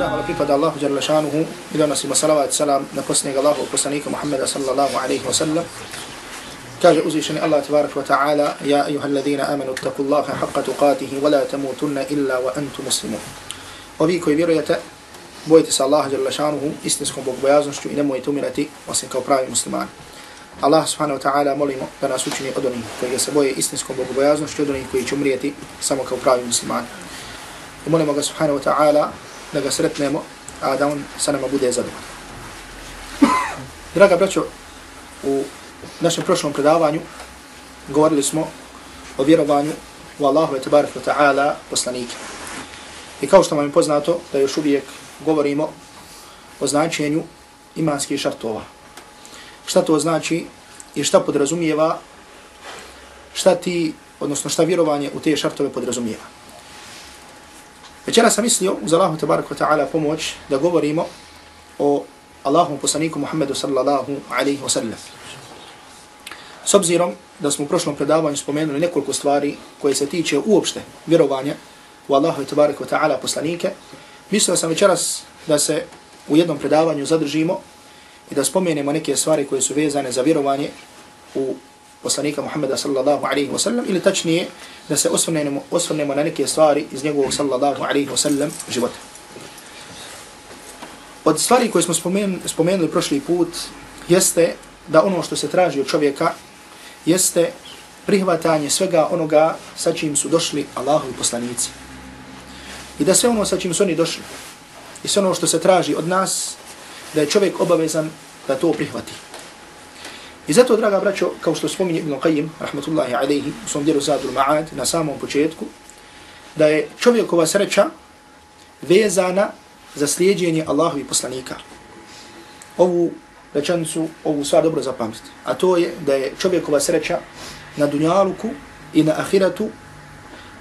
Zahvala pripada Allahu Jalla i donosimo salavat salam na posljednjeg Allahu poslanika Muhammeda sallallahu alaihi wa sallam. Kaže uzvišeni Allah tabarak wa ta'ala Ja ayuha alladhina amanu taku Allaha haqqa tuqatihi wa la tamutunna illa wa antu muslimun. Ovi koji vjerujete, bojite se Allaha Jalla istinskom bogbojaznošću i nemojte umirati osim kao pravi muslimani. Allah subhanahu wa ta'ala molimo da nas učini od onih koji se boje istinskom bogobojaznošću, od onih koji će umrijeti samo kao pravi muslimani. I molimo ga subhanahu wa ta'ala da ga sretnemo, a da on sa nama bude zadovoljan. Draga braćo, u našem prošlom predavanju govorili smo o vjerovanju u Allahu i tabarik wa ta'ala poslanike. I kao što vam je poznato, da još uvijek govorimo o značenju imanskih šartova. Šta to znači i šta podrazumijeva, šta ti, odnosno šta vjerovanje u te šartove podrazumijeva. Večera sam mislio uz Allahu tabaraka ta'ala pomoć da govorimo o Allahom poslaniku Muhammedu sallallahu alaihi wasallam. S obzirom da smo u prošlom predavanju spomenuli nekoliko stvari koje se tiče uopšte vjerovanja u Allahu tabaraka ta'ala poslanike, mislio sam večeras da se u jednom predavanju zadržimo i da spomenemo neke stvari koje su vezane za vjerovanje u poslanika Muhammeda sallallahu alaihi wasallam ili tačnije da se osvrnemo, osvrnemo na neke stvari iz njegovog sallallahu alaihi wasallam života. Od stvari koje smo spomenuli, spomenuli prošli put jeste da ono što se traži od čovjeka jeste prihvatanje svega onoga sa čim su došli Allahovi poslanici. I da sve ono sa čim su oni došli i sve ono što se traži od nas da je čovjek obavezan da to prihvati. I zato, draga braćo, kao što spominje Ibn Qayyim, rahmatullahi alaihi, u svom djelu Zadul Ma'ad, na samom početku, da je čovjekova sreća vezana za slijedjenje Allahovi poslanika. Ovu rečenicu, ovu sva dobro zapamtiti. A to je da je čovjekova sreća na dunjaluku i na ahiratu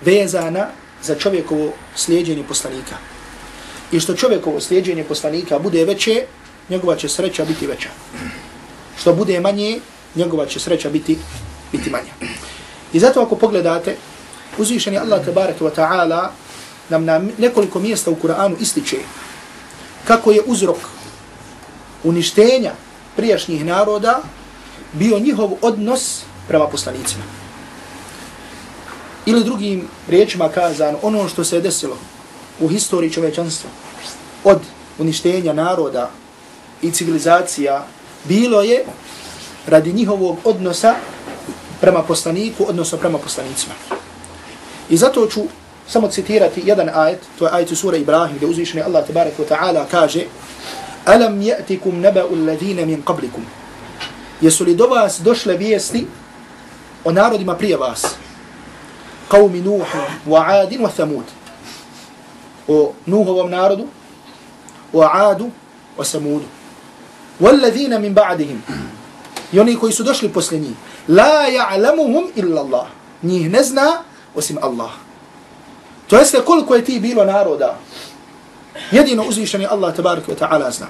vezana za čovjekovo slijedjenje poslanika. I što čovjekovo slijedjenje poslanika bude veće, njegova će sreća biti veća što bude manje, njegova će sreća biti biti manja. I zato ako pogledate, uzvišeni Allah tabaraka wa ta'ala nam na nekoliko mjesta u Kur'anu ističe kako je uzrok uništenja prijašnjih naroda bio njihov odnos prema poslanicima. Ili drugim riječima kazano, ono što se desilo u historiji čovečanstva od uništenja naroda i civilizacija bilo je radi njihovog odnosa prema poslaniku, odnosno prema poslanicima. I zato ću samo citirati jedan ajet, to je ajet sura Ibrahim, gdje uzvišeni Allah tabarak wa ta'ala kaže Alam je'tikum neba'u alladhina min qablikum. Jesu li do vas došle vijesti o narodima prije vas? Qawmi Nuhu, wa Adin, wa Thamud. O Nuhovom narodu, o Adu, o Samudu. والذين من بعدهم i oni koji su došli posle njih la ya'lamuhum illa Allah njih ne zna osim Allah to jeste koliko je ti bilo naroda jedino uzvišeni Allah tabarak wa ta'ala zna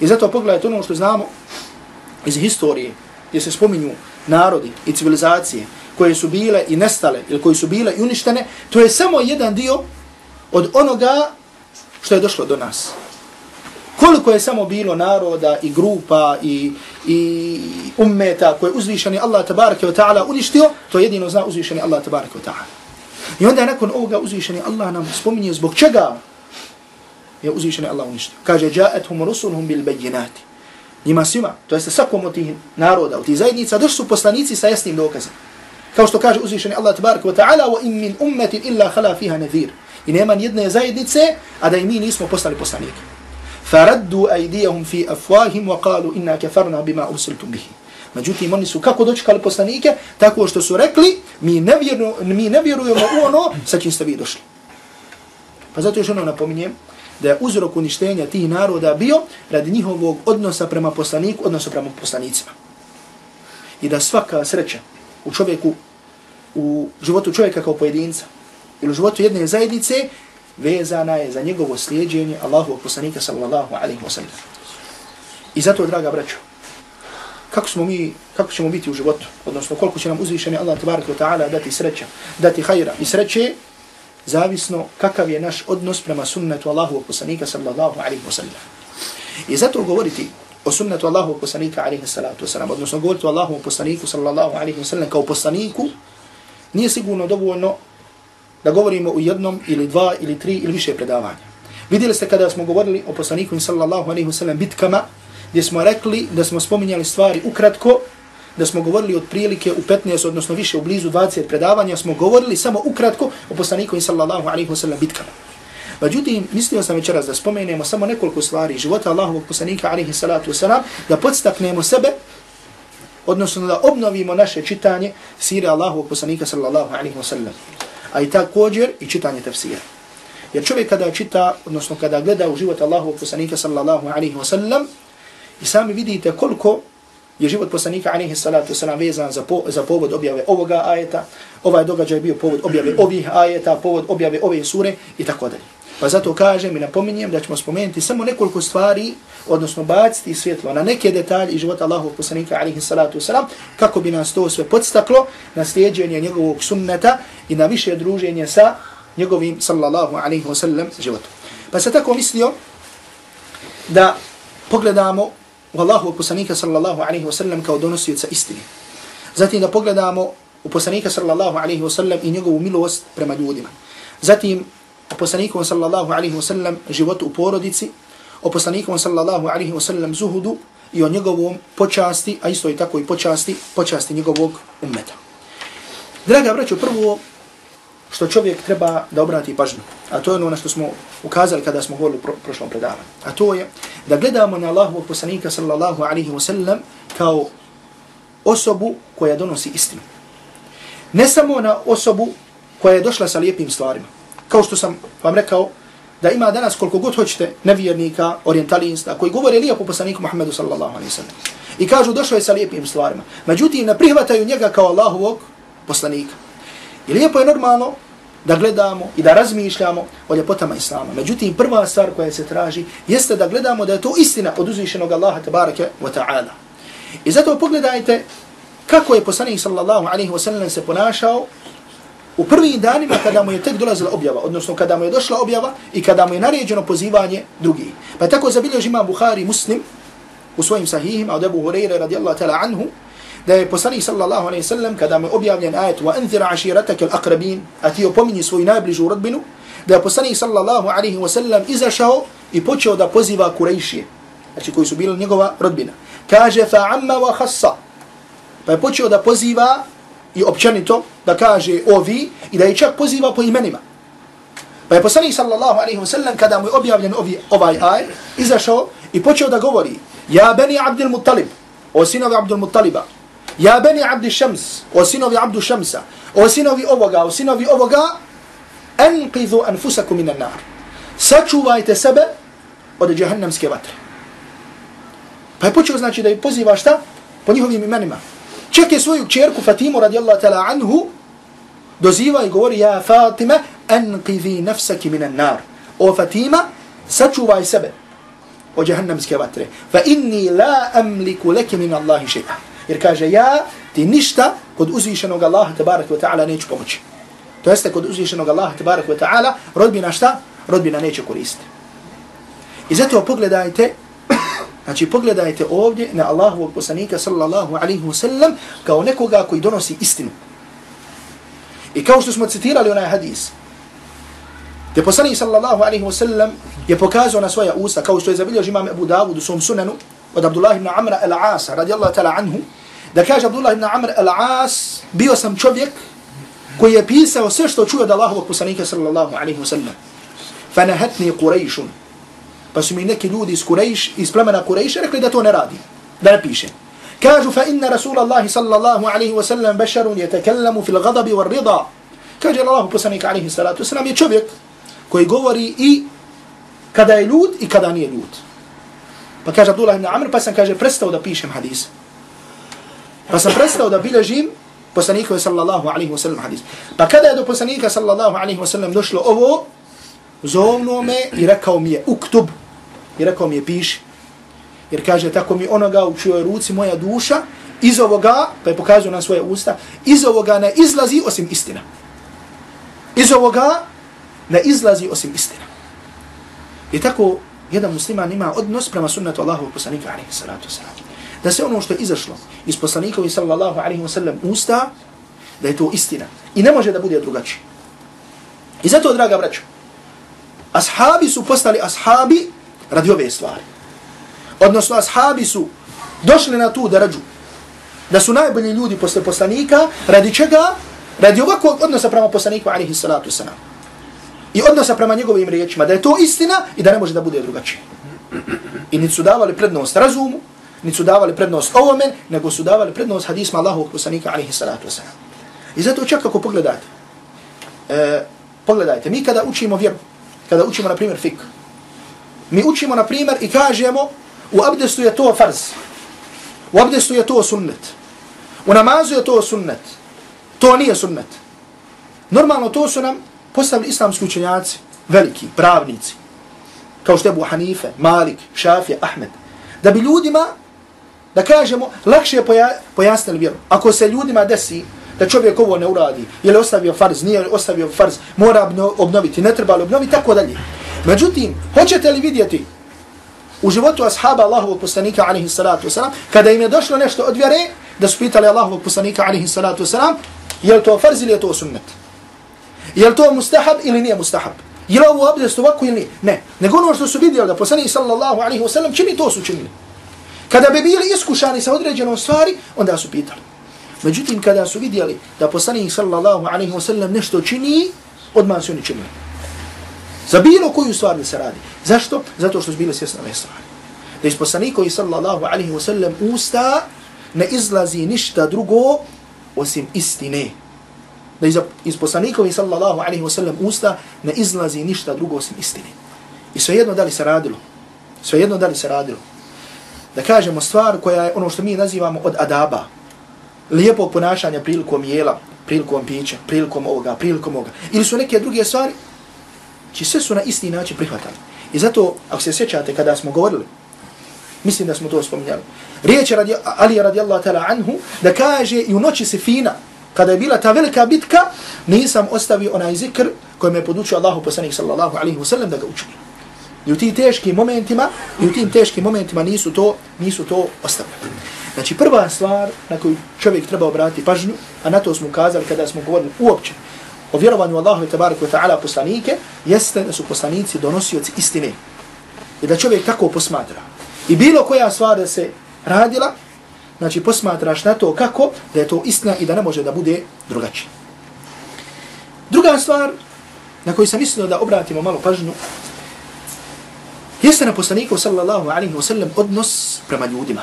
i zato pogledajte ono što znamo iz historije gdje se spominju narodi i civilizacije koje su bile i nestale ili koje su bile i uništene to je samo jedan dio od onoga što je došlo do nas koliko je samo bilo naroda i grupa i, i ummeta koje je uzvišeni Allah tabaraka wa ta'ala uništio, to jedino zna uzvišeni Allah tabaraka wa ta'ala. I onda nakon ovoga uzvišeni Allah nam spominje zbog čega je uzvišeni Allah uništio. Kaže, jaethum rusulhum bil bejinati. Njima svima, to jeste svakom od tih naroda, od tih zajednica, došli su poslanici sa jasnim dokazom. Kao što kaže uzvišeni Allah tabaraka wa ta'ala, wa in min ummetin illa khala fiha nadhir. I nema jedne zajednice, a da i mi nismo postali poslanike. فردوا أيديهم في أفواههم وقالوا إنا كفرنا بما أرسلتم به Međutim, oni su kako dočekali poslanike, tako što su rekli, mi ne, vjeru, mi ne vjerujemo u ono sa čim ste vi došli. Pa zato još ono napominjem, da je uzrok uništenja tih naroda bio radi njihovog odnosa prema poslaniku, odnosa prema poslanicima. I da svaka sreća u čovjeku, u životu čovjeka kao pojedinca, ili u životu jedne zajednice, vezana je za njegovo slijedjenje Allahovog poslanika sallallahu alaihi wa sallam. I zato, draga braćo, kako smo mi, kako ćemo biti u životu, odnosno koliko će nam uzvišeni Allah tabaraka wa ta'ala dati sreća, dati hajra i sreće, zavisno kakav je naš odnos prema sunnetu Allahu poslanika sallallahu alaihi wa sallam. I zato govoriti o sunnetu Allahu poslanika alaihi salatu wasalam, odnosno govoriti o Allahu poslaniku sallallahu alaihi wa sallam kao poslaniku, nije sigurno dovoljno da govorimo u jednom ili dva ili tri ili više predavanja. Vidjeli ste kada smo govorili o poslaniku sallallahu alaihi wasallam bitkama, gdje smo rekli da smo spominjali stvari ukratko, da smo govorili od prilike u 15, odnosno više u blizu 20 predavanja, smo govorili samo ukratko o poslaniku sallallahu alaihi wasallam bitkama. Međutim, mislio sam večeras da spomenemo samo nekoliko stvari života Allahovog poslanika alaihi salatu wasalam, da podstaknemo sebe, odnosno da obnovimo naše čitanje sire Allahovog poslanika sallallahu alaihi wasallam. A i također i čitanje tafsira. Jer čovjek kada čita, odnosno kada gleda u život Allahovog poslanika sallallahu alaihi wa sallam, i sami vidite koliko je život poslanika alaihi salatu wasalam vezan za, po, za povod objave ovoga ajeta, ovaj događaj bio povod objave ovih ajeta, povod objave ove sure i tako dalje. Pa zato kažem i napominjem da ćemo spomenuti samo nekoliko stvari, odnosno baciti svjetlo na neke detalje života Allahovog poslanika alaihi salatu wasalam, kako bi nas to sve podstaklo na slijedženje njegovog sunneta i na više druženje sa njegovim sallallahu alaihi wasallam životom. Pa se tako mislio da pogledamo u Allahovog poslanika sallallahu alaihi wasallam kao donosioca istine. Zatim da pogledamo u poslanika sallallahu alaihi wasallam i njegovu milost prema ljudima. Zatim o poslaniku sallallahu alaihi wa sallam životu u porodici, o poslaniku sallallahu alaihi wa sallam zuhudu i o njegovom počasti, a isto i tako i počasti, počasti njegovog ummeta. Draga braćo, prvo što čovjek treba da obrati pažnju. A to je ono na što smo ukazali kada smo govorili u pro prošlom predavanju. A to je da gledamo na Allahovog poslanika sallallahu alaihi wa sallam kao osobu koja donosi istinu. Ne samo na osobu koja je došla sa lijepim stvarima. Kao što sam vam rekao, da ima danas koliko god hoćete nevjernika, orientalista, koji govore lijepo poslaniku Muhammedu sallallahu alaihi sallam. I kažu došao je sa lijepim stvarima. Međutim, ne prihvataju njega kao Allahovog poslanika. I lijepo je normalno da gledamo i da razmišljamo o ljepotama Islama. Međutim, prva stvar koja se traži jeste da gledamo da je to istina od uzvišenog Allaha tabaraka wa ta'ala. I zato pogledajte kako je poslanik sallallahu alaihi wa sallam se ponašao u prvim danima kada mu je tek dolazila objava, odnosno kada mu je došla objava i kada mu je naređeno pozivanje drugih. Pa tako zabilježi imam Buhari muslim u svojim sahihima od Ebu Hureyre radijallahu ta'ala anhu, da je poslanik sallallahu alejhi ve sellem kada mu objavljen ajet wa anzir ashiratak al-aqrabin ati opomini svoju najbližu rodbinu da je poslanik sallallahu alejhi ve sellem izašao i počeo da poziva Kurejšije znači koji su bili njegova rodbina kaže fa amma wa khassa pa je počeo da poziva i općenito da kaže ovi i da je čak poziva po imenima pa je poslanik sallallahu alejhi ve sellem kada mu je objavljen ovi, ovaj aj, izašao i počeo da govori ja beni Abdul Muttalib o sinovi Abdul Muttaliba Ja beni abdi šems, o sinovi abdu šemsa, o sinovi ovoga, o sinovi ovoga, enqidhu anfusakum minan nar. Sačuvajte sebe od džahannamske vatre. Pa je počeo znači da je poziva šta? Po njihovim imenima. Čak je svoju čerku Fatimu radijallahu ta'ala anhu, doziva i govori, ja Fatima, anqivi nafsaki minan nar. O Fatima, sačuvaj sebe od jahannamske vatre. Fa inni la amliku leke min Allahi še'a. Jer kaže ja ti ništa kod uzvišenog Allaha tabarak wa ta'ala neću pomoći. To jeste kod uzvišenog Allaha tabarak wa ta'ala rodbina šta? Rodbina neće koristiti. I zato pogledajte, znači pogledajte ovdje na Allahovog poslanika sallallahu alaihi wasallam kao nekoga koji donosi istinu. I kao što smo citirali onaj hadis, gdje poslanik sallallahu alaihi wasallam je pokazao na svoja usta, kao što je zabilio imam Abu Dawud u svom sunanu, od Abdullah ibn Amra al-Asa radijallahu ta'ala anhu, da kaže Abdullah ibn Amr al-As, bio sam čovjek koji je pisao sve što čuje od Allahovog poslanika sallallahu alaihi wasallam. Fanahatni Qurayshun. Pa su mi neki ljudi iz Quraysh, iz plemena Quraysh, rekli da to ne radi, da ne piše. Kažu fa inna Rasulallahi sallallahu alaihi wa sallam basharun yatakallamu fil gadabi wal rida. Kaže Allahu poslanik alaihi salatu wasallam je čovjek koji govori i kada je ljud i kada nije ljud. Pa kaže Abdullah ibn Amr, pa sam kaže prestao da pišem hadis. Pa sam prestao da bilježim poslanikove sallallahu alaihi wa sallam hadis. Pa kada je do poslanika sallallahu alaihi wa sallam došlo ovo, zovnuo me i rekao mi je uktub. I rekao mi je piši. Jer kaže tako mi onoga u čijoj ruci moja duša, iz ovoga, pa je pokazao na svoje usta, iz ovoga ne izlazi osim istina. Iz ovoga ne izlazi osim istina. I tako jedan musliman ima odnos prema sunnetu Allahu poslanika alaihi salatu wasalam. Da se ono što je izašlo iz poslanikovi sallallahu alaihi wasallam usta, da je to istina. I ne može da bude drugačije. I zato, draga braćo, ashabi su postali ashabi radi ove stvari. Odnosno, ashabi su došli na tu darađu da su najbolji ljudi posle poslanika, radi čega? Radi ovakvog odnosa prema poslaniku, alihi salatu wasalam. I odnosa prema njegovim riječima, da je to istina i da ne može da bude drugačije. I niti su davali prednost razumu, niti su davali prednost ovome, nego su davali prednost hadisma Allahu poslanika, alihi salatu wasalam. I zato čak ako pogledate, e, pogledajte, mi kada učimo vjeru, kada učimo, na primjer, fik, mi učimo, na primjer, i kažemo, u abdestu je to farz, u abdestu je to sunnet, u namazu je to sunnet, to nije sunnet. Normalno to su nam postavili islamski učenjaci, veliki, pravnici, kao što je Abu Hanife, Malik, Šafija, Ahmed, da bi ljudima, da kažemo, lakše poja, pojasnili vjeru. Ako se ljudima desi da čovjek ovo ne uradi, je li ostavio farz, nije ostavio farz, mora obnoviti, ne treba li obnoviti, tako dalje. Međutim, hoćete li vidjeti u životu ashaba Allahovog poslanika, alaihi salatu wasalam, kada im je došlo nešto od vjere, da su pitali Allahovog poslanika, alaihi salatu wasalam, je li to farz ili je to sunnet? Je li to mustahab ili nije mustahab? Je li ovo abdest ovako ili nije? Ne. Nego ono što su vidjeli da poslanik sallallahu alaihi wasalam čini, to su činili. Kada bi bili iskušani sa određenom stvari, onda su pitali. Međutim, kada su vidjeli da poslanik sallallahu alaihi wasallam nešto čini, odmah su oni činili. Za bilo koju stvar da se radi. Zašto? Zato što su bile svjesne ove stvari. Da iz poslanikovi sallallahu alaihi wasallam usta ne izlazi ništa drugo osim istine da iz, iz poslanikovi sallallahu alaihi wasallam usta ne izlazi ništa drugo osim istine. I svejedno da li se radilo, Svejedno da li se radilo, da kažemo stvar koja je ono što mi nazivamo od adaba, lijepog ponašanja prilikom jela, prilikom pića, prilikom ovoga, prilikom ovoga, ili su neke druge stvari, či sve su na isti način prihvatali. I zato, ako se sjećate kada smo govorili, mislim da smo to spominjali, riječ je radi, Ali radijallahu ta'ala anhu, da kaže i u noći se fina, kada je bila ta velika bitka, nisam ostavio onaj zikr koji me je podučio Allahu poslanik sallallahu alaihi wa sallam da ga učini. I u tim teškim momentima, i u tim teškim momentima nisu to, nisu to ostavljali. Znači prva stvar na koju čovjek treba obratiti pažnju, a na to smo ukazali kada smo govorili uopće o vjerovanju Allahu tabaraka ta'ala poslanike, jeste da su poslanici donosioci istine. I da čovjek tako posmatra. I bilo koja stvar da se radila, znači posmatraš na to kako da je to istina i da ne može da bude drugačije. Druga stvar na koju sam mislio da obratimo malo pažnju jeste na poslaniku sallallahu alaihi wa sallam odnos prema ljudima.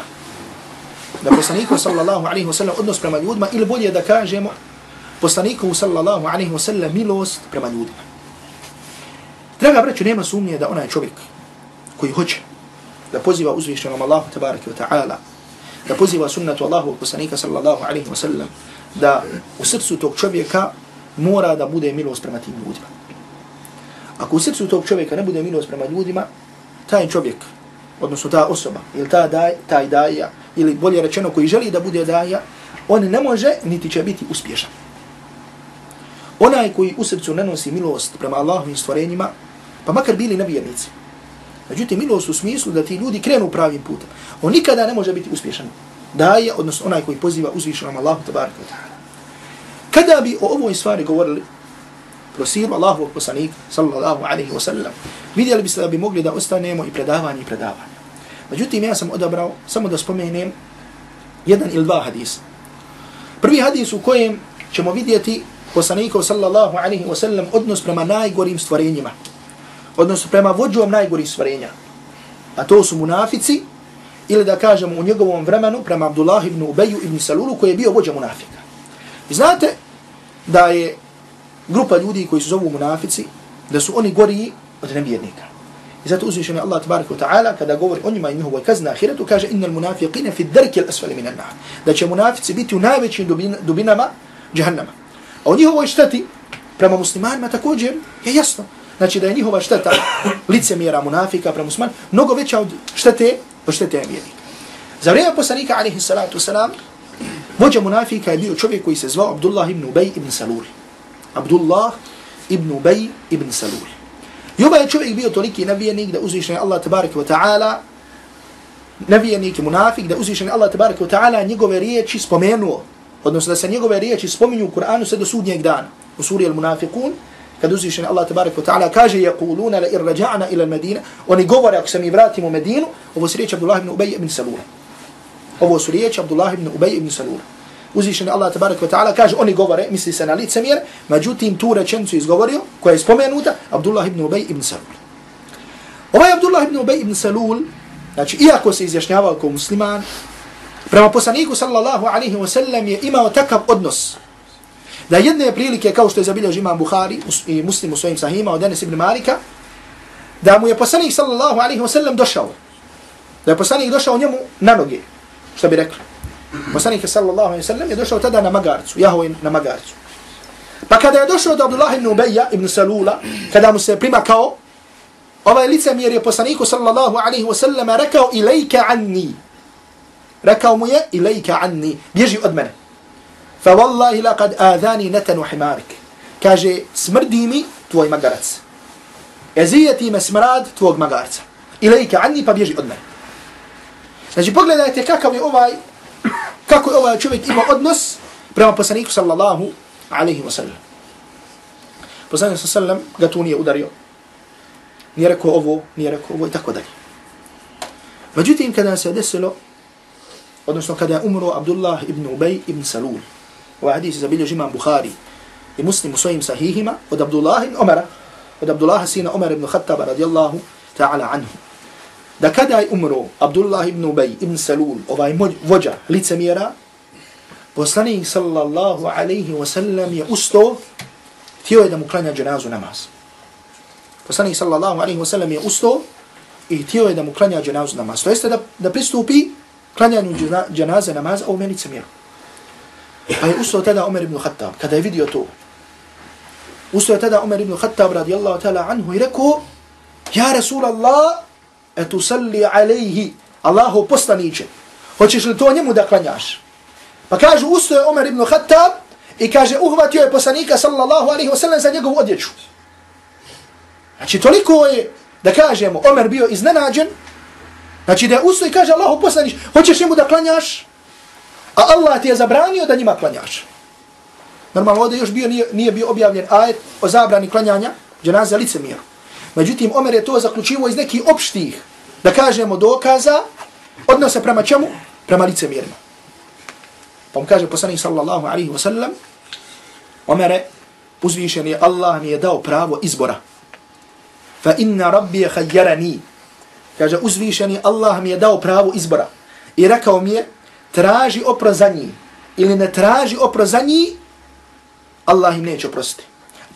Na poslaniku sallallahu alaihi wa sallam odnos prema ljudima ili bolje da kažemo poslanikovu sallallahu alaihi wa sallam milost prema ljudima. Draga braću, nema sumnije da onaj čovjek koji hoće da poziva uzvišenom Allahu tabaraka wa ta'ala da poziva sunnatu Allahu poslanika sallallahu alaihi wa sallam, da u srcu tog čovjeka mora da bude milost prema tim ljudima. Ako u srcu tog čovjeka ne bude milost prema ljudima, taj čovjek, odnosno ta osoba, ili ta daj, taj daja, ili bolje rečeno koji želi da bude daja, on ne može niti će biti uspješan. Onaj koji u srcu nanosi milost prema Allahovim stvorenjima, pa makar bili nevjernici, Međutim, milost u smislu da ti ljudi krenu pravim putem. On nikada ne može biti uspješan. Daje, odnosno onaj koji poziva uzvišenom Allahu tabaraka wa ta'ala. Kada bi o ovoj stvari govorili prosiru Allahu poslanik sallallahu alaihi wa sallam, vidjeli biste da bi mogli da ostanemo i predavanje i predavanje. Međutim, ja sam odabrao samo da spomenem jedan ili dva hadisa. Prvi hadis u kojem ćemo vidjeti poslanikov sallallahu alaihi wa sallam odnos prema najgorim stvorenjima odnosno prema vođom najgorih stvorenja. A to su munafici, ili da kažemo u njegovom vremenu prema Abdullah ibn Ubeju ibn Salulu koji je bio vođa munafika. I znate da je grupa ljudi koji se zovu munafici, da su oni gori od nevjernika. I zato uzvišen je Allah tabaraka wa ta'ala kada govori o njima i njihovoj kazni na ahiretu, kaže innal munafiqina fi ddarki al-asfali minan nar. Da će munafici biti u najvećim dubinama džahannama. A o njihovoj šteti prema muslimanima također je jasno. Znači da je njihova šteta licemjera munafika prema musliman mnogo veća od štete od štete vjernika. Za vrijeme poslanika alaihi salatu wasalam, vođa munafika je bio čovjek koji se zvao Abdullah ibn Ubej ibn Salul. Abdullah ibn Ubej ibn Salul. I ovaj čovjek bio toliki navijenik da uzvišen je Allah tabaraka wa ta'ala navijenik i munafik da uzvišen je Allah tabaraka wa ta'ala njegove riječi spomenuo. Odnosno da se njegove riječi spominju u Kur'anu sve do sudnjeg dana. U suri Al-Munafiqun kad uzvišen Allah tabaraka wa ta'ala kaže yaquluna la irja'na ila al-Madina oni govore ako se mi vratimo u Medinu ovo su riječi Abdullah ibn Ubej ibn Salul. Ovo su riječi Abdullah ibn Ubej ibn Salul. Uzvišen Allah tabaraka wa ta'ala kaže oni govore, misli se na lice mjer, međutim tu rečencu izgovorio, koja je spomenuta, Abdullah ibn Ubej ibn Salul. Ovaj Abdullah ibn Ubej ibn Salul, znači iako se izjašnjavao kao musliman, prema poslaniku sallallahu alaihi wa sallam je imao takav odnos, da jedne prilike, kao što je zabilio imam Bukhari i muslim u svojim sahima od Enes ibn Malika, da mu je poslanik sallallahu alaihi wa sallam došao, da je poslanik došao njemu na noge, što bi rekli. Poslanik sallallahu alaihi wa sallam je došao tada na magarcu, Jahoj na magarcu. Pa kada je došao do Abdullah ibn Ubeja ibn Salula, kada mu se primakao, ovaj licemjer je poslaniku sallallahu alaihi wa sallam rekao ilajka anni. Rekao mu je ilejka anni, bježi od mene. Fa wallahi laqad adani natan himarik. Kaže smrdi mi tvoj magarac. Ezijeti me smrad tvog magarca. Ilejka anni pa bježi od mene. Znači pogledajte kakav je ovaj kako je ovaj čovjek ima odnos prema poslaniku sallallahu alaihi wa sallam. Poslanik sallam ga tu nije udario. Nije rekao ovo, nije rekao ovo i tako dalje. Međutim, kada se desilo, odnosno kada je umro Abdullah ibn Ubej ibn Salul, ovaj hadis je zabilio imam Bukhari i muslim u svojim sahihima od Abdullah ibn Umara, od Abdullah sina Umar ibn Khattaba radijallahu ta'ala anhu da kada je umro Abdullah ibn Ubay ibn Salul, ovaj vođa licemjera, poslanik sallallahu alaihi wasallam je ustao, htio je da mu klanja dženazu namaz. Poslanik sallallahu alaihi wasallam je ustao i htio je da mu klanja dženazu namaz. To jeste da, da pristupi klanjanju dženaze namaza u meni licemjeru. Pa je ustao tada Umar ibn Khattab, kada je vidio to. Ustao je tada Umar ibn Khattab radijallahu ta'ala anhu i rekao, Ja Rasulallah, etusalli alaihi, Allahu postaniće. hoćeš li to njemu da klanjaš? Pa kaže, ustoje Omer ibn Khattab i kaže, uhvatio je poslanika sallallahu alaihi wasallam za njegovu odjeću. Znači, toliko je, da kažemo, Omer bio iznenađen, znači da je usto i kaže, Allahu poslanić, hoćeš njemu da klanjaš? A Allah ti je zabranio da njima klanjaš. Normalno, ovdje još bio, nije, nije bio objavljen ajet o zabrani klanjanja, dženaze licemira. Međutim, Omer je to zaključivo iz nekih opštih, da kažemo, dokaza, odnose prema čemu? Prema licemirima. Pa mu kaže poslanik sallallahu alaihi wasallam, Omere, uzvišen je Allah mi je dao pravo izbora. Fa inna rabbi je hajjarani. Kaže, uzvišeni Allah mi je dao pravo izbora. I rekao mi je, traži opro za njih. Ili ne traži opro za njih, Allah im neće oprostiti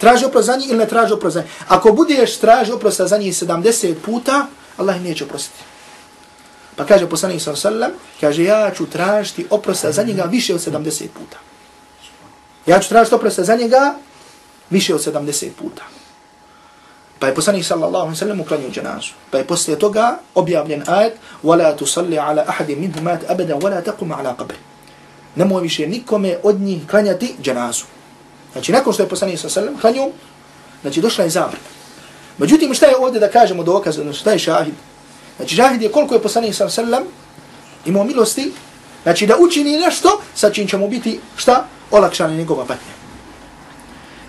traži oprost za njih ili ne traži oprost za njih. Ako budeš traži oprosta za njih 70 puta, Allah im neće oprostiti. Pa kaže poslanik sallam, kaže ja ću tražiti oprosta za njega više od 70 puta. Ja ću tražiti oprosta za njega više od 70 puta. Pa je poslanik sallallahu alaihi sallam uklanio džanazu. Pa je poslije toga objavljen ajet وَلَا تُصَلِّ عَلَى أَحَدٍ مِنْهُ مَاتْ أَبَدًا وَلَا تَقُمَ عَلَى قَبْرِ Nemoj više nikome od njih klanjati džanazu. Znači, nakon što je poslanik sa sallam klanio, znači, došla je zabrana. Međutim, šta je ovdje da kažemo dokaz, znači, šta je šahid? Znači, šahid je koliko je poslanik sa sallam imao milosti, znači, da učini nešto, sa čim će mu biti, šta? Olakšana njegova patnja.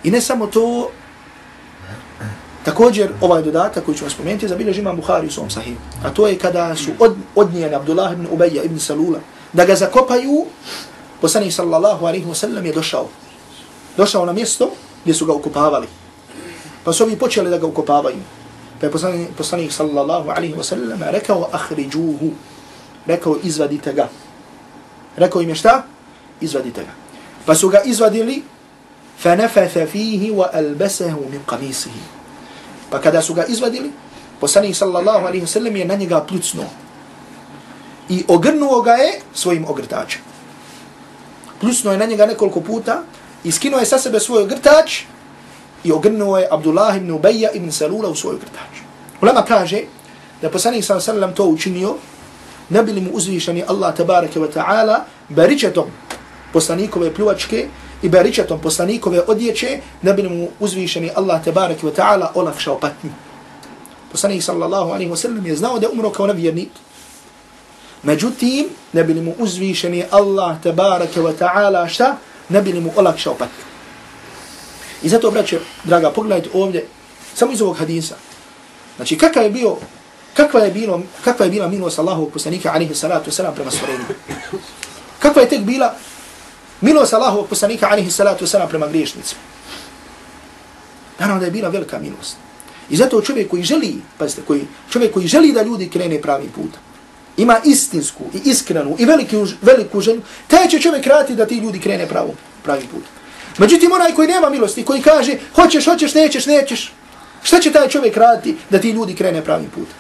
I ne samo to, također, ovaj dodatak koji ću vam spomenuti, zabilježi imam Bukhari u svom sahiju. A to je kada su od, odnijeni Abdullah ibn Ubeja ibn Salula, da ga zakopaju, poslanik sallallahu alaihi wa sallam je došao došao na mjesto gdje su ga ukopavali. Pa su ovi počeli da ga ukopavaju. Pa je poslanik, poslanik sallallahu alaihi wa sallam rekao ahriđuhu. Rekao izvadite ga. Rekao im je šta? Izvadite ga. Pa su ga izvadili فنفث فيه وألبسه من قميصه Pa kada su ga izvadili, poslanik sallallahu alaihi wasallam je na njega plucnuo. I ogrnuo ga je svojim ogrtačem. Plusno je na njega nekoliko puta i skinuo je sa sebe svoj ogrtač i ogrnuo je Abdullah ibn Ubeja ibn Salula u svoj ogrtač. Ulema kaže da poslanik sallallahu alaihi wasallam to učinio ne bili mu uzvišeni Allah tabaraka wa ta'ala baričetom poslanikove pljuvačke i beričetom poslanikove odjeće da bi mu uzvišeni Allah tebarek ve ta'ala olakšao patnju. Poslanik sallallahu alaihi wa sallam je znao da je umro kao nevjernik. Međutim, ne bi mu uzvišeni Allah tabaraka ve ta'ala šta? Ne bi mu olakšao patnju. I zato, braće, draga, pogledajte ovdje, samo iz ovog hadisa. Znači, kakav je bio kakva je bilo kakva je bila milost Allahovog poslanika alaihi salatu vesselam prema stvorenju kakva je tek bila milost Allahovog poslanika alihi salatu wasalam, prema griješnicima. Naravno da je bila velika milost. I zato čovjek koji želi pazite koji čovjek koji želi da ljudi krene pravim putem ima istinsku i iskrenu i veliku veliku želju taj će čovjek raditi da ti ljudi krene pravom pravim putem. Međutim onaj koji nema milosti koji kaže hoćeš hoćeš nećeš nećeš šta će taj čovjek raditi da ti ljudi krene pravim putem?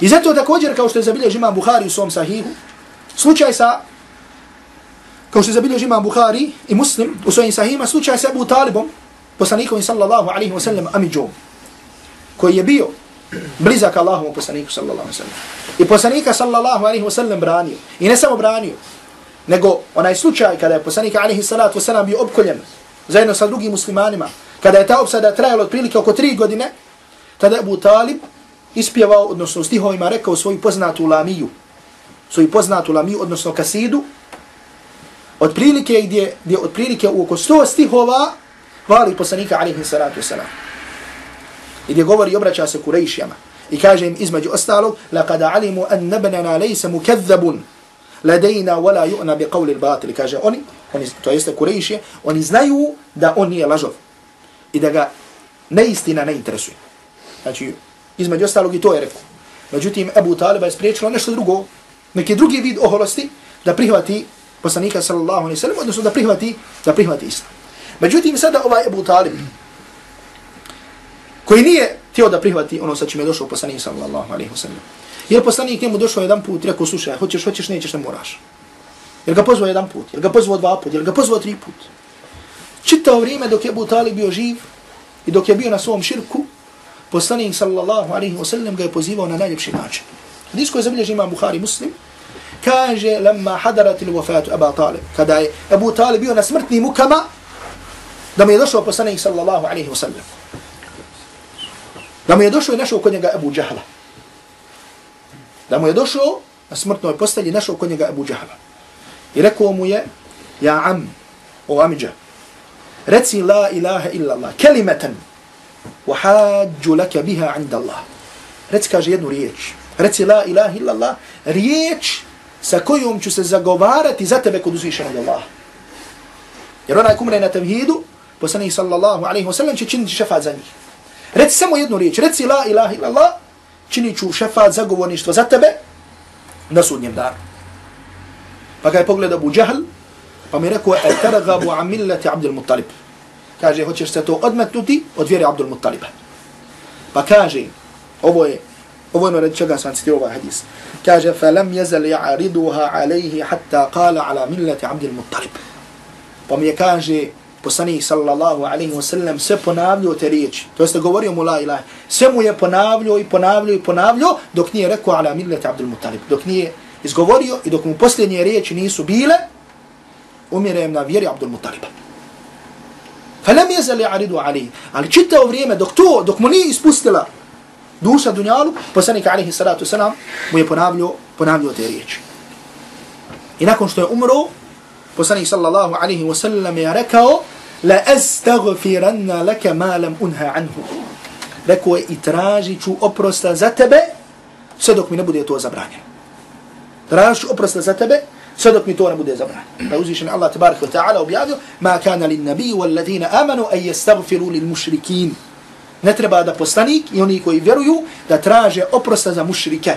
I zato također, kao što je zabilježi imam Buhari u svom sahihu, slučaj sa, kao što je zabilježi imam Buhari i Muslim u svojim sahima slučaj sa Abu Talibom, poslanikom sallallahu alaihi wasallam Amidžom, koji je bio blizak Allahom poslaniku sallallahu alaihi wasallam. I poslanika sallallahu alaihi wasallam branio. I ne samo branio, nego onaj slučaj kada je poslanika alaihi salatu wasallam bio opkoljen zajedno sa drugim muslimanima, kada je ta opsada trajala otprilike oko tri godine, tada je Abu Talib ispjevao, odnosno stihovima rekao svoju poznatu lamiju, svoju poznatu lamiju, odnosno kasidu, od prilike gdje, gdje od prilike u oko sto stihova hvali poslanika alihi salatu wasalam. I gdje govori i obraća se kurejšijama. I kaže im između ostalog, لَقَدَ عَلِمُوا أَنْ نَبْنَنَا لَيْسَ مُكَذَّبٌ لَدَيْنَا وَلَا يُؤْنَا بِقَوْلِ الْبَاطِلِ Kaže oni, oni, to jeste kurejšije, oni znaju da on nije lažov. I da ga neistina ne interesuje. Znači, Između ostalog i to je rekao. Međutim, Ebu Taliba je spriječilo nešto drugo, neki drugi vid oholosti da prihvati poslanika sallallahu alaihi sallam, odnosno da prihvati, da prihvati islam. Međutim, sada ovaj Ebu Talib, koji nije htio da prihvati ono sa čime je došao poslanik sallallahu alaihi sallam. Jer poslanik njemu došao jedan put rekao, slušaj, hoćeš, hoćeš, nećeš, ne moraš. Jer ga pozvao jedan put, jer ga pozvao dva put, jer ga pozvao tri put. Čitao vrijeme dok je Ebu Talib bio živ i dok je bio na svom širku, poslanik sallallahu alaihi wa sallam ga je pozivao na najljepši način. Hadis koji zabilježi imam Buhari muslim, kaže lemma hadaratil wafatu Abu Talib. Kada je Abu Talib bio na smrtni mukama, da mu je došao poslanik sallallahu alaihi wa sallam. Da mu je došao i našao kod njega Abu Jahla. Da mu je došao na smrtnoj postelji i našao kod njega Abu Jahla. I rekao mu je, ja am, o amđa, reci la ilaha illa Allah, kelimetan, wa hađu laka biha عند Allah. Reci, kaže jednu riječ. Reci, la ilaha illa Allah, riječ sa kojom ću se zagovarati za tebe kod uzvišenog Allaha. Jer onaj kumre na tevhidu poslanih sallallahu alaihi wa sallam će činiti šefat za njih. Reci samo jednu riječ reci la ilaha illallah, činit ću šefat zagovorništvo za tebe na sudnjem danu. Pa kada je pogledao Abu Džahl, pa mi rekao e targabu amillati Abdul Muttalib. Kaže, hoćeš se to odmetnuti od vjere Abdul Muttaliba. Pa kaže, ovo je, ovo je radi čega sam citio ovaj hadis. Kaže, فَلَمْ يَزَلْ يَعْرِدُهَا عَلَيْهِ حَتَّى قَالَ عَلَى مِلَّةِ عَبْدِ الْمُطَّلِبِ Pa mi je kaže, poslanih sallallahu alaihi wa sallam, sve ponavljio te riječi. To jeste govorio mu la ilaha. Sve mu je ponavljio i ponavljio i ponavljio dok nije rekao ala millati Abdul Muttalib. Dok nije izgovorio i dok mu posljednje riječi nisu bile, umirem na vjeri Abdul Muttaliba. Falem je zali aridu ali. Ali čitao vrijeme dok to, dok mu nije ispustila duša dunjalu, poslanik alihi salatu salam mu je ponavljio, ponavljio te riječi. I nakon što je umro, poslanik sallallahu alihi wa sallam je rekao, la astagfiranna laka ma lam unha anhu. Rekao je i traži ću oprosta za tebe, sve dok mi ne bude to zabranjeno. Traži ću oprosta za tebe, sve dok mi to ne bude zabranjeno. Pa uzvišen Allah tabarak wa ta'ala objavio ma kana lin nabiju wal ladhina amanu an yastaghfiru lil mušrikin. Ne treba da poslanik i oni koji vjeruju da traže oprosta za mušrike.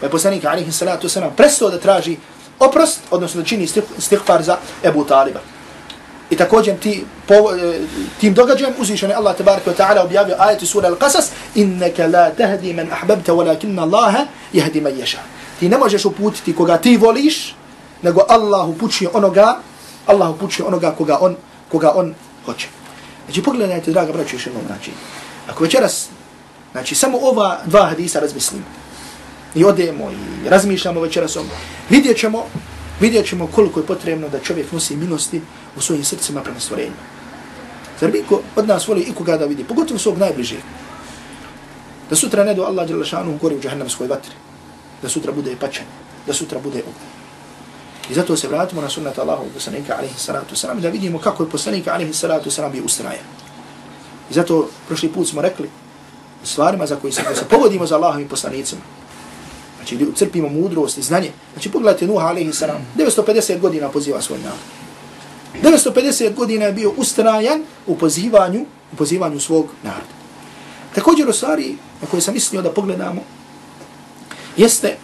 Pa je poslanik alihi salatu wasalam prestao da traži oprost, odnosno da čini stihfar za Ebu Taliba. I također ti, po, e, tim događajem uzvišen je Allah tabaraka wa ta'ala objavio ajeti sura Al-Qasas innaka la tahdi man ahbabta walakinna Allaha yahdi man yasha. Ti ne možeš uputiti koga ti voliš, nego Allah upućuje onoga, Allah upućuje onoga koga on, koga on hoće. Znači pogledajte, draga braću, još jednom znači. Ako večeras, znači samo ova dva hadisa razmislimo i odemo i razmišljamo večeras o vidjet ćemo, vidjet ćemo koliko je potrebno da čovjek nosi milosti u svojim srcima prema stvorenju. Zar bi od nas voli ikoga da vidi, pogotovo svog najbližeg, da sutra ne do Allah Đelešanu gori u džahannamskoj vatri, da sutra bude pačan, da sutra bude ugled. I zato se vratimo na sunnata Allahu poslanika alaihi salatu wasalam da vidimo kako je poslanika alaihi salatu wasalam bio ustrajan. I zato prošli put smo rekli stvarima za koji se, se povodimo za Allahovim poslanicima. Znači da ucrpimo mudrost i znanje. Znači pogledajte Nuh alaihi salam. 950 godina poziva svoj narod. 950 godina je bio ustrajan u pozivanju, u pozivanju svog naroda. Također u stvari na koje sam mislio da pogledamo jeste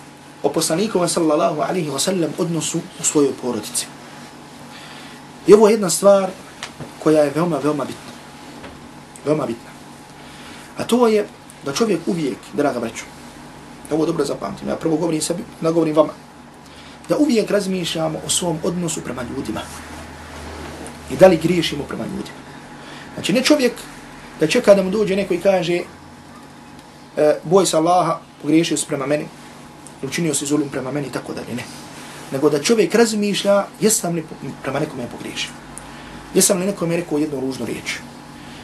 o poslanikovom sallallahu alaihi wa sallam odnosu u svojoj porodici. I ovo je jedna stvar koja je veoma, veoma bitna. Veoma bitna. A to je da čovjek uvijek, draga braću, da ovo dobro zapamtim, ja prvo govorim sebi, da govorim vama, da uvijek razmišljamo o svom odnosu prema ljudima. I da li griješimo prema ljudima. Znači ne čovjek da čeka da mu dođe neko i kaže e, boj se Allaha, pogriješio se prema meni, učinio se zulum prema meni, tako dalje, ne. Nego da čovjek razmišlja, jesam li prema nekome pogriješio. Jesam li nekome rekao jednu ružnu riječ.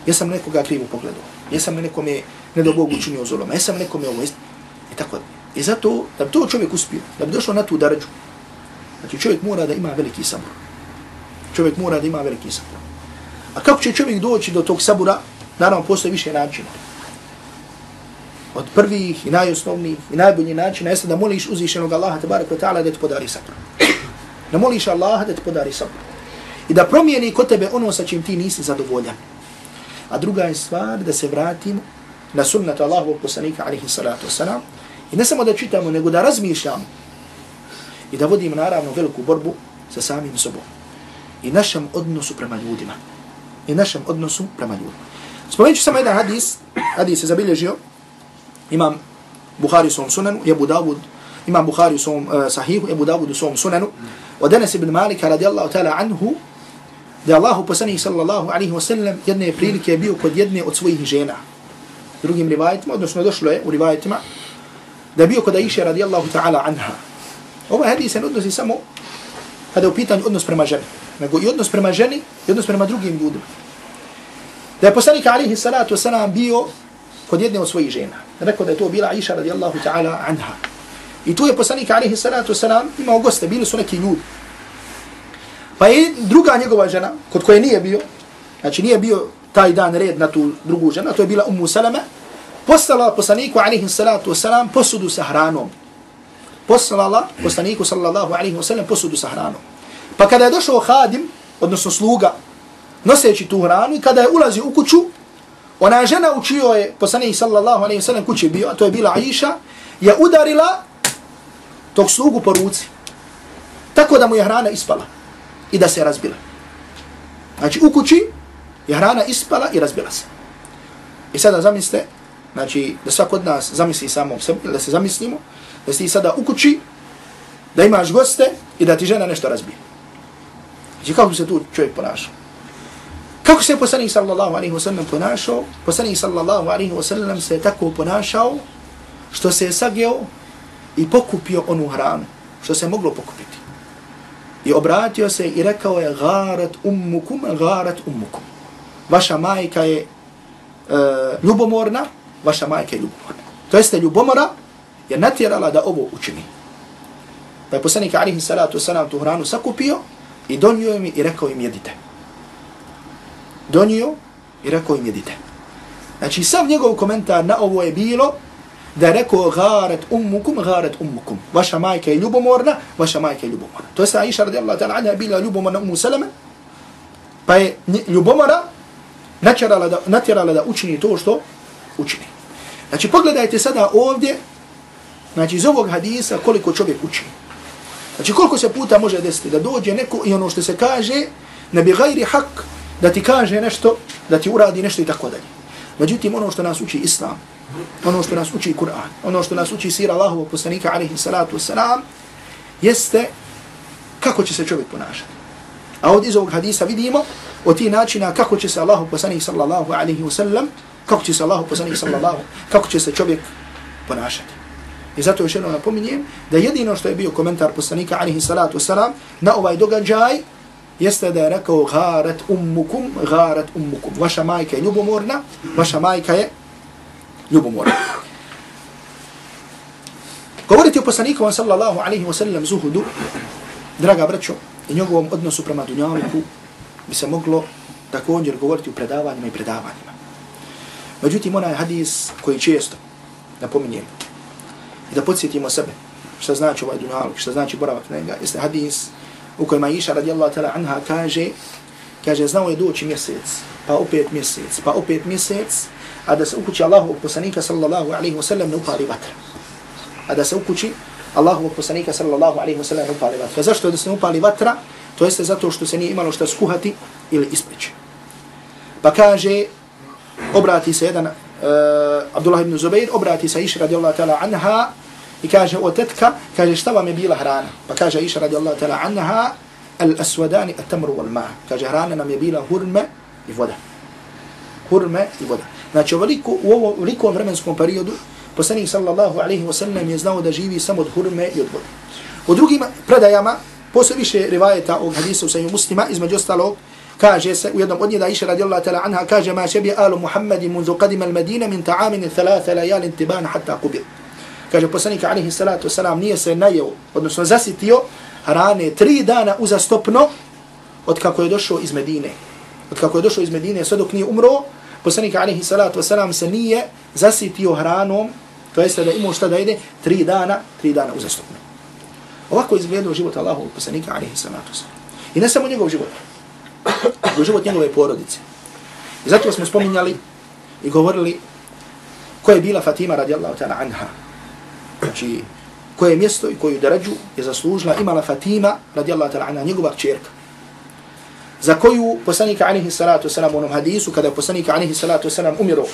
Jesam li nekoga krivo pogledao. Jesam li nekome ne do Bogu učinio zulum. Jesam li nekome ovo. I tako dalje. I zato, da bi to čovjek uspio, da bi došao na tu darađu, znači čovjek mora da ima veliki sabor. Čovjek mora da ima veliki sabor. A kako će čovjek doći do tog sabora, naravno postoje više načina od prvih i najosnovnijih i najboljih načina jeste da moliš uzvišenog Allaha tabaraka ta'ala da ti podari sabr. Da moliš Allaha da ti podari sabr. I da promijeni kod tebe ono sa čim ti nisi zadovoljan. A druga je stvar da se vratimo na sunnat Allahovog poslanika alaihi salatu wasalam i ne samo da čitamo, nego da razmišljamo i da vodimo naravno veliku borbu sa samim sobom i našem odnosu prema ljudima. I našem odnosu prema ljudima. Spomenut ću samo jedan hadis, hadis je zabilježio imam Bukhari u svom sunanu, Ebu Dawud, imam Bukhari u svom uh, sahihu, Ebu Dawud u svom sunanu, od Anas ibn Malika radijallahu ta'ala anhu, da Allahu poslanih sallallahu alaihi wa sallam jedne prilike bio kod jedne od svojih žena. Drugim rivajetima, odnosno došlo je u rivajetima, da bio kod Aisha radijallahu ta'ala anha. Ovo hadis se odnosi samo kada je u pitanju odnos prema ženi, nego i odnos prema ženi i odnos prema drugim ljudima. Da je poslanik alaihi salatu wasalam bio kod jedne od svojih žena. Rekao da je to bila Aisha radijallahu ta'ala anha. I tu je poslanik alaihi salatu wasalam imao goste, bili su neki ljudi. Pa je druga njegova žena, kod koje nije bio, znači nije bio taj dan red na tu drugu ženu, to je bila Ummu Salama, poslala poslaniku alaihi salatu wasalam posudu sa hranom. Poslala poslaniku sallallahu alaihi wasalam posudu sa hranom. Pa kada je došao hadim, odnosno sluga, noseći tu hranu i kada je ulazio u kuću, Ona žena u čijoj je poslanih sallallahu alaihi sallam kući bio, a to je bila Aisha, je udarila tog slugu po ruci. Tako da mu je hrana ispala i da se razbila. Znači u kući je hrana ispala i razbila se. I sada zamislite, znači da svak od nas zamisli samo sebi, da se zamislimo, da si sada u kući, da imaš goste i da ti žena nešto razbije. Znači kako bi se tu čovjek ponašao? Kako se poslanik sallallahu alaihi wa sallam ponašao? Poslanik sallallahu alaihi wa sallam se tako ponašao što se je sageo i pokupio onu hranu, što se moglo pokupiti. I obratio se i rekao je garat ummukum, garat ummukum. Vaša majka je uh, ljubomorna, vaša majka je ljubomorna. To jeste ljubomora je natjerala da ovo učini. Pa je poslanik alaihi salatu sallam tu hranu sakupio i donio im i rekao im jedite donio i rekao im jedite. Znači, sam njegov komentar na ovo je bilo da je rekao garet ummukum, garet ummukum. Vaša majka je ljubomorna, vaša majka je ljubomorna. To je sa Aisha radijallahu ta'ala anha bila ljubomorna umu salame, pa je ljubomora natjerala da, natjerala da učini to što učini. Znači, pogledajte sada ovdje, znači, iz ovog hadisa koliko čovjek učini. Znači, koliko se puta može desiti da dođe neko i ono što se kaže, ne bi gajri hak da ti kaže nešto, da ti uradi nešto i tako dalje. Međutim, ono što nas uči Islam, ono što nas uči Kur'an, ono što nas uči sira Allahovog poslanika, alaihi salatu wasalam, jeste kako će se čovjek ponašati. A od iz ovog hadisa vidimo o ti načina kako će se Allahu poslanik sallallahu alaihi wasallam, kako će se Allahu poslanik sallallahu, kako će se čovjek ponašati. I zato još jednom napominjem da jedino što je bio komentar poslanika alaihi salatu wasalam na ovaj događaj jeste da je rekao garat ummukum, garat ummukum. Vaša majka je ljubomorna, vaša majka je ljubomorna. Govoriti o poslaniku sallallahu alaihi wa sallam zuhudu, draga braćo, i njegovom odnosu prema dunjaliku bi se moglo također govoriti u predavanjima i predavanjima. Međutim, onaj hadis koji često napominjem i da podsjetimo sebe šta znači ovaj dunjalik, šta znači boravak na njega, jeste hadis u kojima Iša radijallahu ta'la anha kaže, kaže, znao je doći mjesec, pa opet mjesec, pa opet mjesec, a da se ukući Allahovog poslanika sallallahu alaihi wa sallam ne upali vatra. A da se ukući Allahovog poslanika sallallahu alaihi wa sallam ne upali vatra. Pa zašto da se ne upali vatra? To jeste zato što se nije imalo što skuhati ili ispeći. Pa kaže, obrati se jedan, uh, Abdullah ibn Zubair, obrati se Iša radijallahu ta'la anha, I kaže o tetka, kaže šta vam je bila hrana? Pa kaže Iša radijallahu ta'ala anha, al aswadani at wal ma. Kaže hrana nam je bila hurme i voda. Hurme i voda. Znači veliko, u ovom velikom vremenskom periodu, poslanik sallallahu alaihi wa sallam je znao da živi samo od hurme i od vode. U drugim predajama, posle više rivajeta ovog hadisa u sajmu muslima, između ostalog, kaže se u jednom od njih da Iša radijallahu ta'ala anha, kaže ma šebi alu Muhammedi munzu qadima al Medina min ta'amin thalatha layalin tibana hatta kubil kaže poslanik alejhi salatu wasalam, nije se najeo, odnosno zasitio hrane tri dana uzastopno od kako je došao iz Medine. Od kako je došao iz Medine, sve dok nije umro, poslanik alejhi salatu wasalam se nije zasitio hranom, to jeste da imao šta da ide, tri dana, tri dana uzastopno. Ovako je izgledao život Allahu poslanika alejhi salatu wasalam. I ne samo njegov život, nego život njegove porodice. I zato smo spominjali i govorili ko je bila Fatima radijallahu ta'ala anha znači koje mjesto i koju deređu je zaslužila imala Fatima radijallahu ta'ala anha njegova ćerka za koju poslanik alejhi salatu selam u onom hadisu kada poslanik alejhi salatu wasalam umro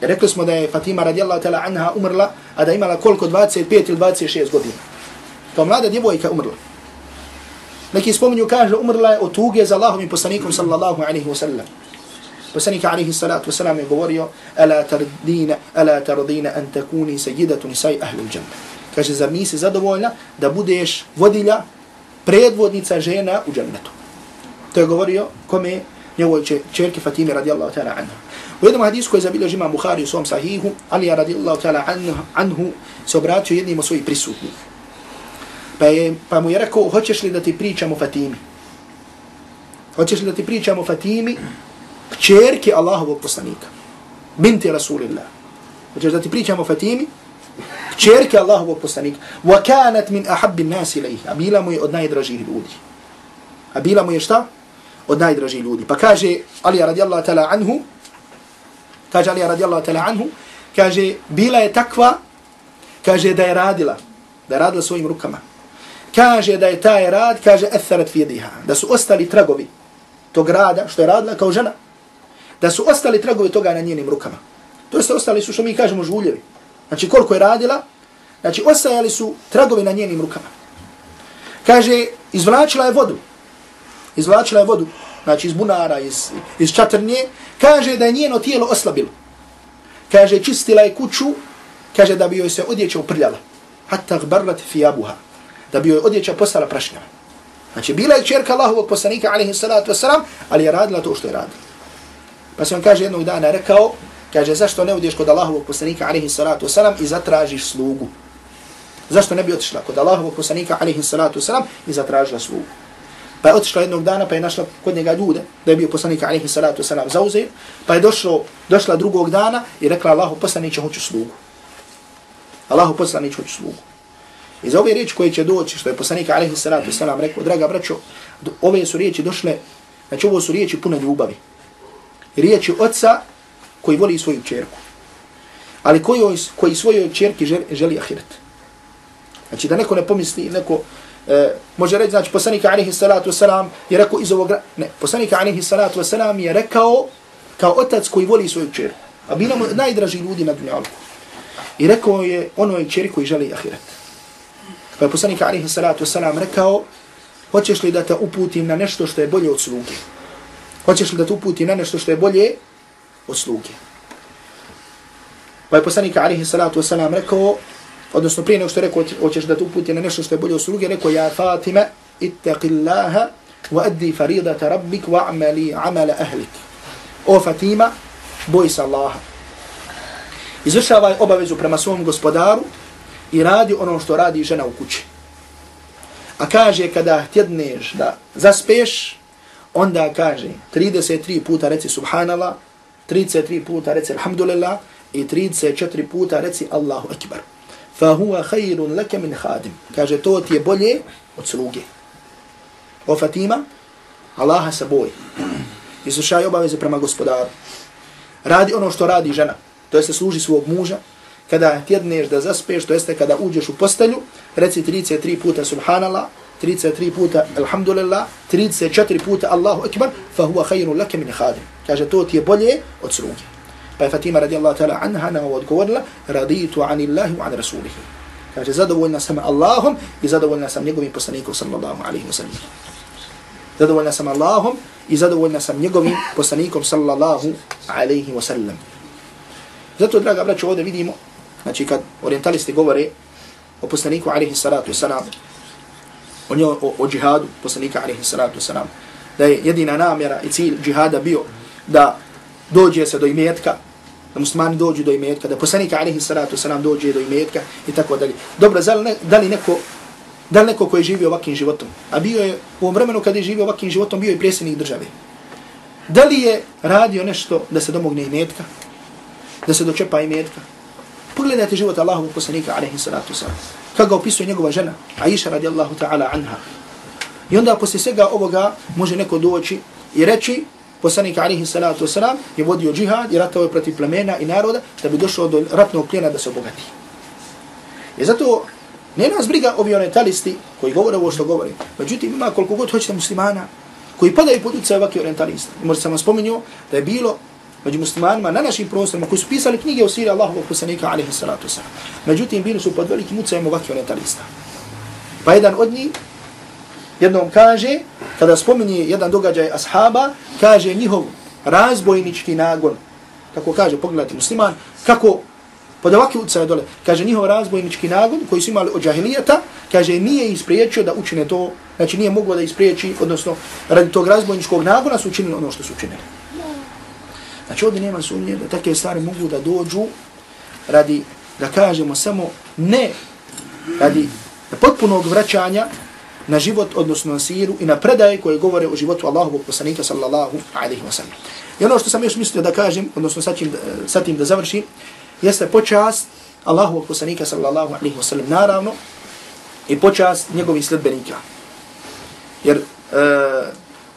rekli smo da je Fatima radijallahu ta'ala anha umrla a da imala koliko 25 ili 26 godina. Kao mlada djevojka umrla. Neki spominju kaže umrla je od tuge za Allahom i poslanikom sallallahu alejhi ve sellem Poslanik alaihi salatu wasalam je govorio Ala tardina, ala tardina an takuni sajidatu nisaj ahli džanna. Kaže, zar nisi zadovoljna da budeš vodilja, predvodnica žena u džennetu. To je govorio kome njegovoj čerke Fatime radijallahu ta'ala anha. U jednom hadisu koji je zabilio žima Bukhari u svom sahihu, Ali radijallahu ta'ala anhu se obratio jednim od svojih prisutnih. Pa, je, pa mu je rekao, hoćeš li da ti pričam o Fatimi? Hoćeš li da ti pričam o Fatimi? Kćerke Allahovog poslanika. Binti Rasulillah. Hoćeš da ti pričamo o Fatimi? Kćerke Allahovog poslanika. Wa kanat min ahabbi nas ilayhi. A bila mu je od najdražih ljudi. A bila mu je šta? Od najdražih ljudi. Pa kaže Ali radijallahu ta'ala anhu, kaže Ali radijallahu ta'ala anhu, kaže, bila je takva, kaže da je radila, da je radila svojim rukama. Kaže da je taj rad, kaže, etharat fi jediha, da su ostali tragovi tog rada, što je radila kao žena, da su ostali tragovi toga na njenim rukama. To jest ostali su što mi kažemo žuljevi. Znači koliko je radila, znači ostajali su tragovi na njenim rukama. Kaže, izvlačila je vodu. Izvlačila je vodu, znači iz bunara, iz, iz čatrnje. Kaže da je njeno tijelo oslabilo. Kaže, čistila je kuću, kaže da bi joj se odjeća uprljala. Hatta gbarlat fijabuha. Da bi joj odjeća postala prašnjava. Znači, bila je čerka Allahovog poslanika, alaihi salatu wasalam, ali je radila to što je radila. Pa se on kaže jednog dana rekao, kaže zašto ne udješ kod Allahovog poslanika alaihi salatu wasalam i zatražiš slugu? Zašto ne bi otišla kod Allahovog poslanika alaihi salatu wasalam i zatražila slugu? Pa je otišla jednog dana pa je našla kod njega ljude da je bio poslanik alaihi salatu wasalam zauzeo. Pa je došlo, došla drugog dana i rekla Allahu poslaniće hoću slugu. Allahu poslaniće hoću slugu. I za ove riječi koje će doći, što je poslanik alaihi salatu wasalam rekao, draga braćo, ove su riječi došle, znači ovo su riječi pune ljubavi riječi oca koji voli svoju čerku. Ali koji, koji svojoj čerki želi, želi ahiret. Znači da neko ne pomisli, neko e, može reći, znači, poslanika alihi salatu wasalam je rekao iz ovog, ne, poslanika alihi salatu wasalam je rekao kao otac koji voli svoju čerku. A bila mu najdraži ljudi na dunjalku. I rekao je onoj čeri koji želi ahiret. Pa je poslanik alihi salatu wasalam rekao, hoćeš li da te uputim na nešto što je bolje od sluge? Hoćeš li da te uputim na nešto što je bolje od sluge? Pa je poslanik alihi salatu wasalam rekao, odnosno prije nego što je rekao, hoćeš da te uputim na nešto što je bolje od sluge, rekao, ja Fatima, ittaqillaha, wa addi faridata rabbik, wa amali amala ahlik. O Fatima, boj se Allaha. Izvršavaj obavezu prema svom gospodaru i radi ono što radi žena u kući. A kaže kada tjedneš da zaspeš, onda kaže 33 puta reci subhanallah, 33 puta reci alhamdulillah i 34 puta reci Allahu akbar. Fahuwa khairun laka min khadim. Kaže to ti je bolje od sluge. O Fatima, Allaha se boj. Izvršaj obaveze prema gospodaru. Radi ono što radi žena. To jeste služi svog muža. Kada tjedneš da zaspeš, to jeste kada uđeš u postelju, reci 33 puta subhanallah, 33 puta alhamdulillah, 34 puta Allahu akbar, fa huwa khayrun laka min khadim. Kaže to ti je bolje od sluge. Pa je Fatima radijallahu ta'ala anha nam odgovorila, raditu anillahi wa an rasulihi. Kaže zadovoljna sam Allahom i zadovoljna sam njegovim poslanikom sallallahu alaihi wa sallam. Zadovoljna sam Allahom i zadovoljna sam njegovim poslanikom sallallahu alaihi wa sallam. Zato, draga braćo, ovdje vidimo, znači kad orientalisti govore o poslaniku alaihi salatu wasalam, o, njoj, o, o džihadu poslanika alaihi salatu wasalam, da je jedina namjera i cilj džihada bio da dođe se do imetka, da muslimani dođu do imetka, da poslanika alaihi salatu wasalam dođe do imetka i tako dalje. Dobro, da li neko Da li neko koji je živio ovakvim životom? A bio je u ovom vremenu kada je živio ovakvim životom, bio je predsjednik države. Da li je radio nešto da se domogne imetka? Da se dočepa imetka? Pogledajte život Allahovog poslanika, alaihi salatu sallam. Kako ga opisuje njegova žena, Aisha radijallahu ta'ala anha. I onda poslije svega ovoga može neko doći i reći, poslanik alihi salatu wasalam je vodio džihad i ratao je protiv plemena i naroda da bi došao do ratnog plijena da se obogati. I zato Ne nas briga ovi orientalisti koji govore ovo što govore. Međutim, ima koliko god hoćete muslimana koji padaju pod utjecaj ovakvih orientalista. I možda sam vam spominio da je bilo među muslimanima na našim prostorima koji su pisali knjige o siri Allahovog poslanika alaihi salatu wasalam. Međutim, bili su pod velikim ucajem ovakvih orientalista. Pa jedan od njih jednom kaže, kada spominje jedan događaj ashaba, kaže njihov razbojnički nagon, kako kaže, pogledajte musliman, kako pod ovakve utjecaje dole. Kaže njihov razbojnički nagon koji su imali od džahilijeta, kaže nije ispriječio da učine to, znači nije moglo da ispriječi, odnosno radi tog razbojničkog nagona su učinili ono što su učinili. Znači ovdje nema sumnje da takve stvari mogu da dođu radi, da kažemo samo ne, radi potpunog vraćanja na život, odnosno na siru i na predaje koje govore o životu Allahovog poslanika sallallahu alaihi wa sallam. I ono što sam još mislio da kažem, odnosno sa tim, sa tim da završim, jeste počast Allahu poslanika sallallahu alaihi wa sallam naravno i počast njegovih sljedbenika. Jer e,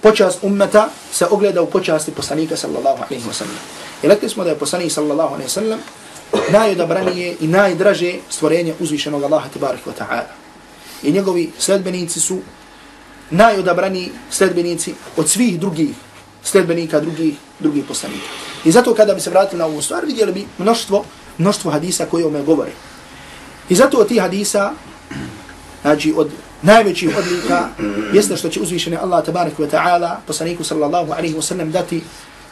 počast ummeta se ogleda u počasti poslanika sallallahu alaihi wa sallam. I rekli smo da je poslanik sallallahu alaihi wa sallam najodabranije i najdraže stvorenje uzvišenog Allaha tibarik wa ta'ala. I njegovi sledbenici su najodabraniji sledbenici od svih drugih sledbenika drugih, drugih poslanika. I zato kada bi se vratili na ovu stvar, vidjeli bi mnoštvo, mnoštvo hadisa koje ome govore. I zato od tih hadisa, znači od najvećih odlika, jeste što će uzvišeni Allah tabarak wa ta'ala, poslaniku sallallahu alaihi wa sallam, dati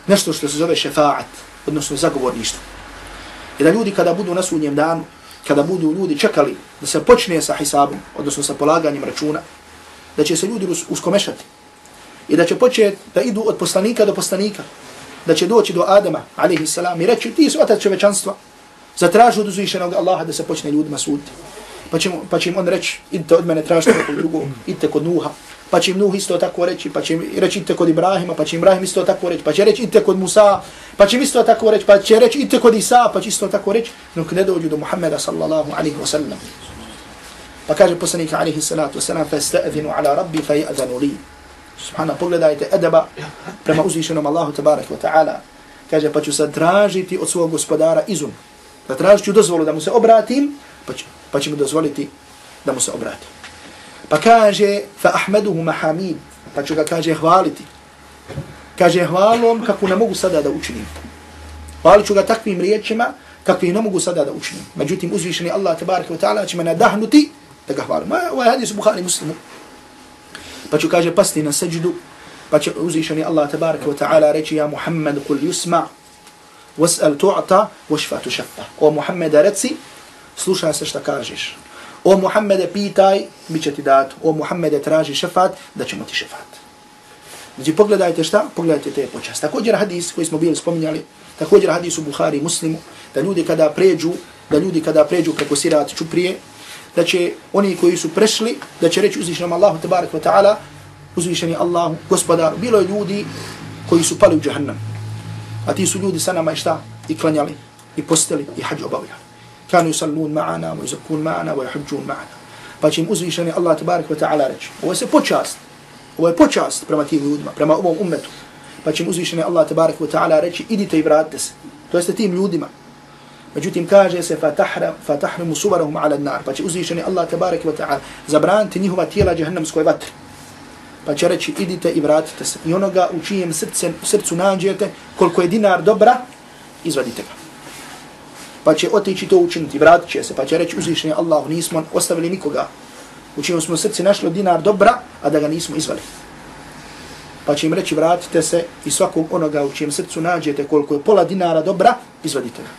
nešto što se zove šefaat, odnosno zagovorništvo. I da ljudi kada budu na sudnjem danu, kada budu ljudi čekali da se počne sa hisabom, odnosno sa polaganjem računa, da će se ljudi uskomešati i da će početi da idu od poslanika do poslanika, da će doći do Adama, alaihi salam, i reći, ti su otac čovečanstva, zatražu od uzvišenog Allaha da se počne ljudima suditi. Pa će, pa će im on reći, idite od mene, tražite kod drugog, idite kod Nuha, pa će im Nuh isto tako reći, pa će im reći, idite kod Ibrahima, pa će im Ibrahim isto tako reći, pa će reći, idite kod Musa, pa će im isto tako reći, pa će reći, idite kod Isa, pa će isto tako reći, dok ne dođu do Muhammeda sallallahu alaihi wa sallam. Pa kaže poslanik alaihi salatu wa sallam, fa ala rabbi fa li. Subhana, pogledajte edeba prema uzvišenom Allahu tabarak wa ta'ala. Kaže, pa ću sad tražiti od svog gospodara izum. Da tražit ću dozvolu da mu se obratim, pa ću, pa će mu dozvoliti da mu se obrati. Pa kaže, fa ahmeduhu mahamid, pa ću ga kaže hvaliti. Kaže hvalom kako ne mogu sada da učinim. Hvalit ću ga takvim riječima kakvi ne mogu sada da učinim. Međutim, uzvišeni Allah tabaraka wa ta'ala će me nadahnuti da ga hvalim. Ovo ovaj je hadis u Bukhari muslimu. Pa ću kaže pasti na seđdu, pa će uzvišeni Allah tabaraka wa ta'ala reći ja Muhammed kul yusma' was'al tu'ta washfa tushaffa. O Muhammede slušaj se šta kažeš. O Muhammede pitaj, mi će ti dat. O Muhammede traži šefat, da ćemo ti šefat. Znači pogledajte šta? Pogledajte te počast. Također hadis koji smo bili spominjali, također hadis u Buhari i Muslimu, da ljudi kada pređu, da ljudi kada pređu preko sirat čuprije, da će oni koji su prešli, da će reći uzvišenom Allahu tabarak wa ta'ala, uzvišeni Allahu, gospodar, bilo je ljudi koji su pali u džahannam. A ti su ljudi sa nama i šta? I klanjali, i posteli, i hađ obavljali. Kanu yusallun ma'ana, wa yuzakun ma'ana, wa yuhajjun ma'ana. Pa će im uzvišeni Allah tabarak wa ta'ala reći. Ovo je počast. Ovo je počast prema tim ljudima, prema ovom ummetu. Pa će im uzvišeni Allah tabarak wa ta'ala reći, idite i vratite se. To jeste tim ljudima. Međutim, kaže se, fatahrimu suvarahum ala nar. Pa će uzvišeni Allah tabarak wa ta'ala zabraniti njihova tijela džahannamskoj vatri pa će reći idite i vratite se. I onoga u čijem srce, srcu nađete koliko je dinar dobra, izvadite ga. Pa će otići to učiniti, vratit će se, pa će reći uzvišenje Allah, nismo ostavili nikoga u čijem smo srce našli dinar dobra, a da ga nismo izvali. Pa će im reći vratite se i svakog onoga u čijem srcu nađete koliko je pola dinara dobra, izvadite ga.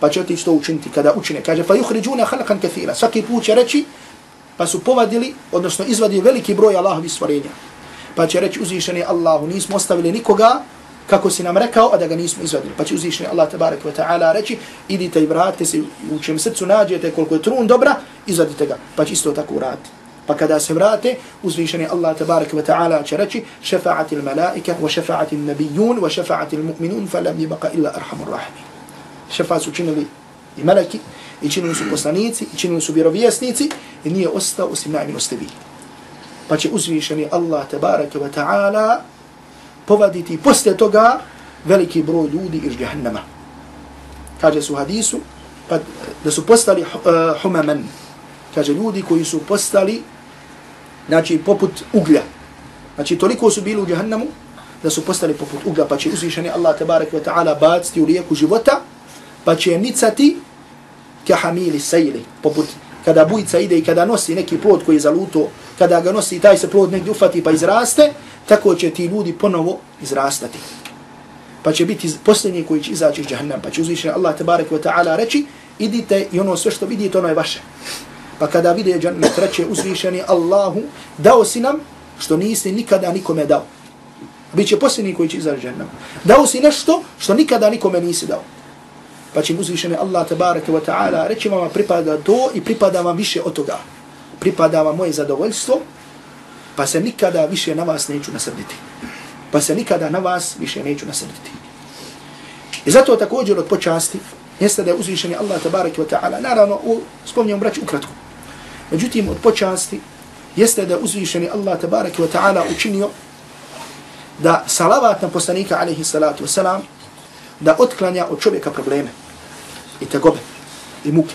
Pa će otići to učiniti kada učine. Kaže, fa juhriđuna halakan kathira. Svaki put će reći, pa su povadili, odnosno izvadili veliki broj Allahovi stvorenja. Pa će reći uzvišeni Allahu, nismo ostavili nikoga kako si nam rekao, a da ga nismo izvadili. Pa će uzvišeni Allah tabarak wa ta'ala reći, idite i vratite se u čem srcu nađete koliko je trun dobra, izvadite ga. Pa će isto tako uraditi. Pa kada se vrate, uzvišeni Allah tabarak wa ta'ala će reći, šefa'ati il malaika, wa šefa'ati il nabijun, wa šefa'ati il mu'minun, fa lam jibaka illa arhamur rahmi. Šefaat su činili i meleki, i činili su poslanici, i činili su vjerovjesnici, i nije ostao osim najmilostivi. Pa će uzvišeni Allah tabaraka wa ta'ala povaditi posle toga veliki broj ljudi iz jahannama. Kaže su hadisu, pa da su postali eh, uh, humaman. Kaže ljudi koji su postali, znači poput uglja. Znači toliko su bili u jahannamu, da su postali poput uglja, pa će uzvišeni Allah tabarak wa ta'ala baciti u rijeku života, pa će nicati kahamili sejli, poput kada bujica ide i kada nosi neki plod koji je zaluto, kada ga nosi taj se plod negdje ufati pa izraste, tako će ti ljudi ponovo izrastati. Pa će biti posljednji koji će izaći iz džahannam, pa će uzvišen Allah tabarek wa ta'ala reći, idite i ono sve što vidite, ono je vaše. Pa kada vide džannet, reće uzvišeni Allahu, dao si nam što nisi nikada nikome dao. Biće posljednji koji će izaći iz. Dao si nešto što nikada nikome nisi dao pa će uzvišeni Allah tabarek wa ta'ala reći vam pripada to i pripada vam više od toga. Pripada vam moje zadovoljstvo, pa se nikada više na vas neću nasrditi. Pa se nikada na vas više neću nasrditi. I zato također od počasti jeste da je uzvišeni Allah tabarak wa ta'ala, naravno u spomnijem braću ukratko. Međutim, od počasti jeste da je uzvišeni Allah tabarak wa ta'ala učinio da salavat na poslanika alaihi salatu wasalam, da otklanja od čovjeka probleme i tegobe i muke.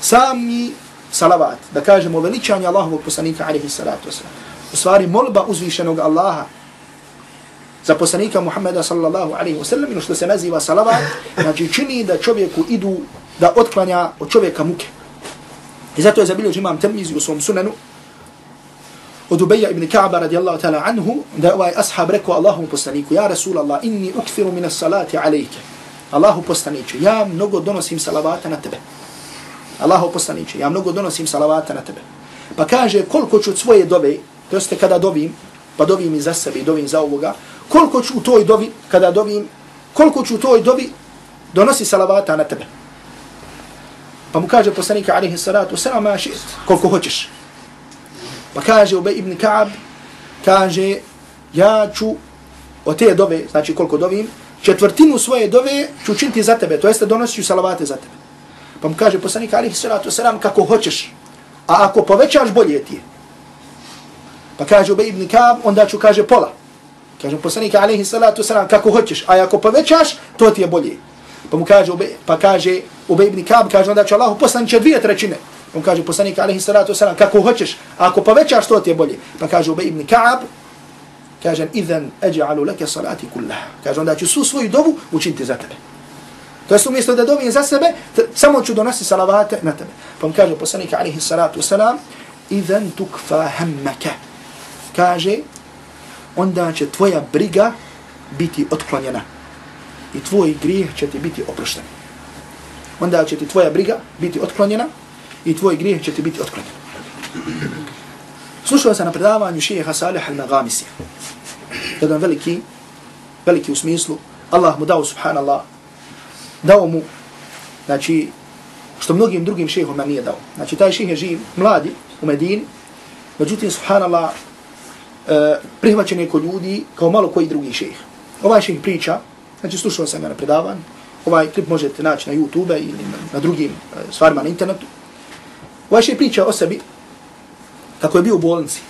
Sami salavat, da kažemo veličanje Allahovog poslanika alaihi salatu wasalam, u stvari molba uzvišenog Allaha za poslanika Muhammeda sallallahu alaihi wasallam, ili što se naziva salavat, znači čini da čovjeku idu da otklanja od čovjeka muke. I zato je zabilio imam Tirmizi u svom sunanu, od Ubeja ibn Ka'ba radijallahu ta'ala anhu, da ovaj ashab rekao Allahu poslaniku, ja Rasul Allah, inni ukthiru min salati alejke. Allahu poslaniče, ja mnogo donosim salavata na tebe. Allahu poslaniče, ja mnogo donosim salavata na tebe. Pa kaže, koliko ću od svoje dove, to jeste kada dovim, pa dovim i za sebe, dovim za ovoga, koliko ću u toj dovi, kada dovim, koliko ću u toj dovi donosi salavata na tebe. Pa mu kaže poslanika, alihi salatu, sallam, šit, koliko hoćeš. Pa kaže Ubej ibn Ka'ab, kaže, ja ću od te dove, znači koliko dovim, četvrtinu svoje dove ću učiniti za tebe, to jeste donosit ću salavate za tebe. Pa mu kaže poslanik alihi salatu wasalam kako hoćeš, a ako povećaš bolje ti je. Pa kaže Ubej ibn Kab, onda ću kaže pola. Kaže poslanik alaihi salatu salam, kako hoćeš, a ako povećaš, to ti je bolje. Pa mu kaže, Ubej, pa kaže Ubej ibn Kab, kaže onda ću Allahu poslaniće dvije trećine. Pa On kaže poslanik alejhi salatu salam, kako hoćeš, a ako povećaš to ti je bolje. Pa kaže Ubej ibn Kab, kaže idhan aj'alu laka salati kullaha. Kaže onda ću su svoju dovu učiniti za tebe. To jest umjesto da dovijem za sebe, samo ću donosi salavate na tebe. Pa mu kaže poslanik alejhi salatu salam, idhan tukfa hammaka. Kaže onda će tvoja briga biti otklonjena i tvoj grijeh će ti biti oprošten. Onda će ti tvoja briga biti otklonjena i tvoj grijeh će ti biti otklonjen. Slušao sam na predavanju šeha Salih al-Naghamisi. Jedan veliki, veliki u smislu, Allah mu dao, subhanallah, dao mu, znači, što mnogim drugim šehoma nije dao. Znači, taj šeh je živ, mladi, u Medini, međutim, subhanallah, uh, prihvaćen je kod ljudi kao malo koji drugi šejh. Ovaj šejh priča, znači, slušao sam ga na predavanju, ovaj klip možete naći na YouTube ili na, na drugim e, stvarima na internetu. Ovaj šejh priča o sebi, kako je bio u bolnici,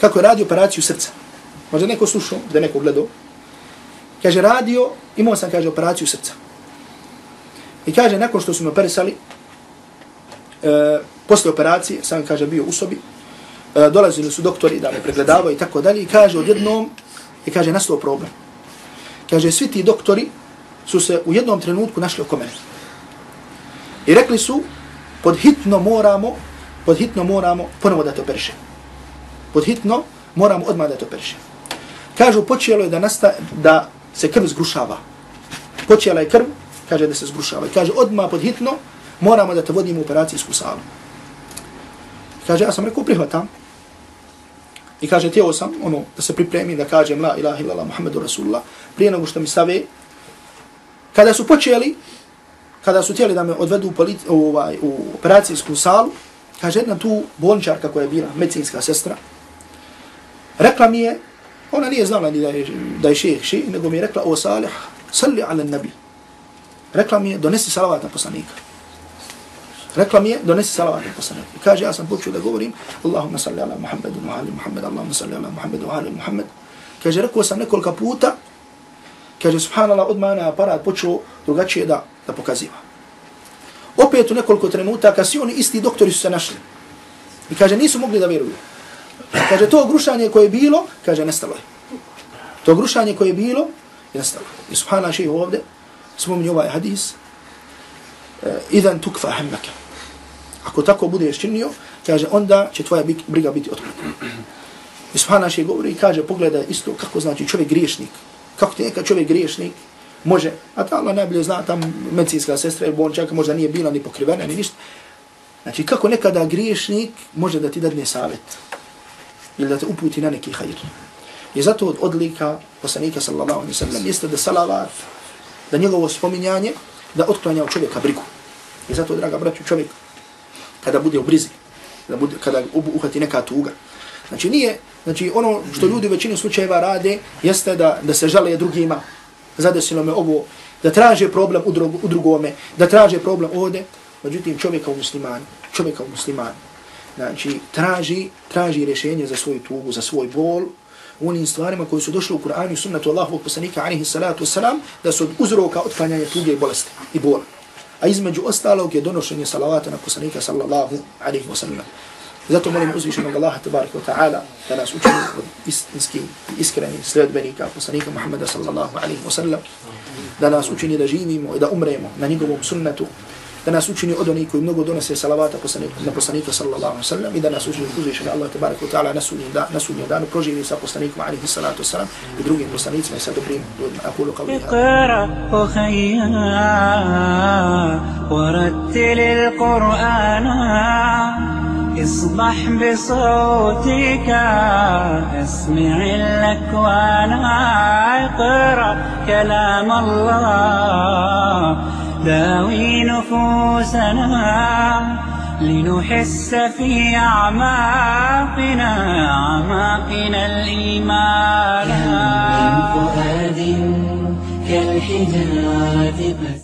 kako je radio operaciju srca. Možda neko slušao, da neko gledao. Kaže, radio, imao sam, kaže, operaciju srca. I kaže, nakon što su me operisali, e, posle operacije, sam kaže, bio u sobi, E, dolazili su doktori da me pregledavaju i tako dalje, i kaže, odjednom, i kaže, nastao problem. Kaže, svi ti doktori su se u jednom trenutku našli oko mene. I rekli su, pod hitno moramo, pod hitno moramo ponovo da te operiše. Pod hitno moramo odmah da te operiše. Kažu, počelo je da, nasta, da se krv zgrušava. Počela je krv, kaže da se zgrušava. I kaže, odmah pod hitno moramo da te vodimo u operacijsku salu. Kaže, ja sam rekao, prihvatam. I kaže, tijelo sam, ono, da se pripremi, da kažem, la ilaha illallah, Muhammedu Rasulullah, prije nego što mi stave. Kada su počeli, kada su tijeli da me odvedu u, ovaj, u operacijsku salu, kaže, jedna tu bolničarka koja je bila, medicinska sestra, rekla mi je, ona nije znala ni da je, da je šeh, šeh, nego mi je rekla, o salih, salli ala nabi. Rekla mi je, donesi salavat na poslanika. Rekla mi je, donesi salavat na poslanika. I kaže, ja sam počeo da govorim, Allahumma salli ala Muhammedu, wa ali Muhammed, Allahumma salli ala Muhammedu, wa ali Muhammed. Kaže, rekao sam nekoliko puta, kaže, subhanallah, odmah mana aparat počeo drugačije da, da pokaziva. Opet u nekoliko trenutaka, svi oni isti doktori su se našli. I kaže, nisu mogli da vjeruju. Kaže, to grušanje koje je bilo, kaže, nestalo je. To grušanje koje je bilo, je nestalo. I subhanallah, šeho ovde, spominje ovaj hadis, uh, idan tukfa hemmeke. Ako tako budeš činio, kaže, onda će tvoja briga biti otklonjena. I subhana še govori i kaže, pogledaj isto kako znači čovjek griješnik. Kako ti neka čovjek griješnik može, a ta Allah najbolje zna, tam medicinska sestra ili bončaka možda nije bila ni pokrivena ni ništa. Znači, kako nekada griješnik može da ti dadne savjet ili da te uputi na neki hajr. I zato od odlika poslanika sallallahu alaihi sallam jeste da salavat da njegovo spominjanje, da otklanja u čovjeka brigu. I zato, draga braću, čovjek, kada bude u brizi, kada, bude, kada uhati neka tuga, znači nije, znači ono što ljudi u većini slučajeva rade, jeste da, da se žale drugima, zadesilo me ovo, da traže problem u, drug, u drugome, da traže problem ovde, međutim čovjeka u muslimanu, čovjeka u muslimanu, znači traži, traži rješenje za svoju tugu, za svoj bol, u onim stvarima koji su došli u Kur'anu i sunnatu Allahovog poslanika alaihi salatu wasalam, da su od uzroka otklanjanja tuge i bolesti i bola. A između ostalog je donošenje salavata na poslanika sallallahu alaihi wasallam. Zato molim uzvišenog Allaha tabaraka wa ta'ala da nas učini od istinski i iskreni sledbenika poslanika Muhammeda sallallahu alaihi wasallam, da nas učini da živimo i da umremo na njegovom sunnetu, da nas učini od onih koji mnogo donose salavata na poslanika sallallahu alaihi sallam i da nas učini uzvišeni Allah tabarak wa ta'ala nasudnji da, nasudnji danu proživi sa poslanikom alaihi salatu sallam i drugim poslanicima i sa dobrim ljudima. Akulu qavli اقرأ أخيا ورتل القرآن اصبح بصوتك اسمع الأكوان اقرأ كلام الله داوي نفوسنا لنحس في أعماقنا أعماقنا الإيمان. كالحجارة